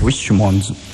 Which ones?